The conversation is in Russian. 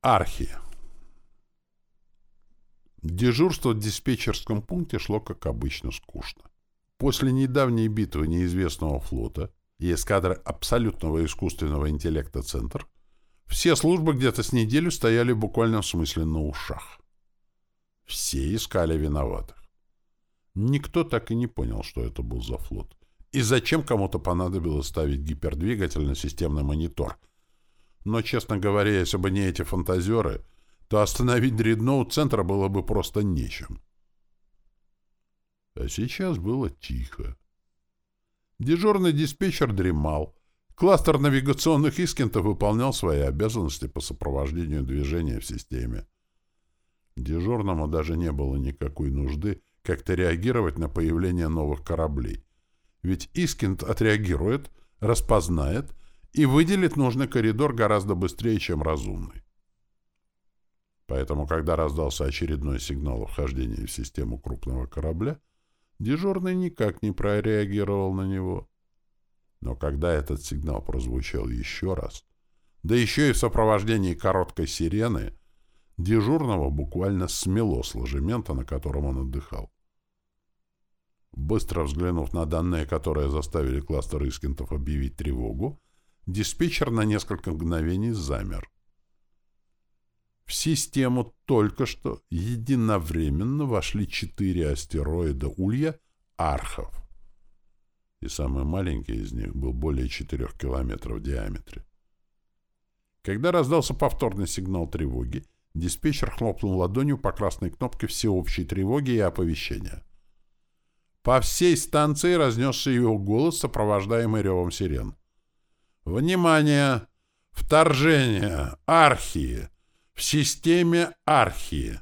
Архи. Дежурство в диспетчерском пункте шло, как обычно, скучно. После недавней битвы неизвестного флота и эскадры абсолютного искусственного интеллекта «Центр» все службы где-то с неделю стояли в буквальном смысле на ушах. Все искали виноватых. Никто так и не понял, что это был за флот. И зачем кому-то понадобилось ставить гипердвигатель на системный монитор, но, честно говоря, если бы не эти фантазеры, то остановить дредноут центра было бы просто нечем. А сейчас было тихо. Дежурный диспетчер дремал. Кластер навигационных искентов выполнял свои обязанности по сопровождению движения в системе. Дежурному даже не было никакой нужды как-то реагировать на появление новых кораблей. Ведь Искент отреагирует, распознает и выделит нужный коридор гораздо быстрее, чем разумный. Поэтому, когда раздался очередной сигнал о в систему крупного корабля, дежурный никак не прореагировал на него. Но когда этот сигнал прозвучал еще раз, да еще и в сопровождении короткой сирены, дежурного буквально смело с ложемента, на котором он отдыхал. Быстро взглянув на данные, которые заставили кластер Искентов объявить тревогу, Диспетчер на несколько мгновений замер. В систему только что единовременно вошли четыре астероида Улья Архов. И самый маленький из них был более четырех километров в диаметре. Когда раздался повторный сигнал тревоги, диспетчер хлопнул ладонью по красной кнопке всеобщей тревоги и оповещения. По всей станции разнесся его голос, сопровождаемый ревом сирен. Внимание! Вторжение! Архии! В системе архии!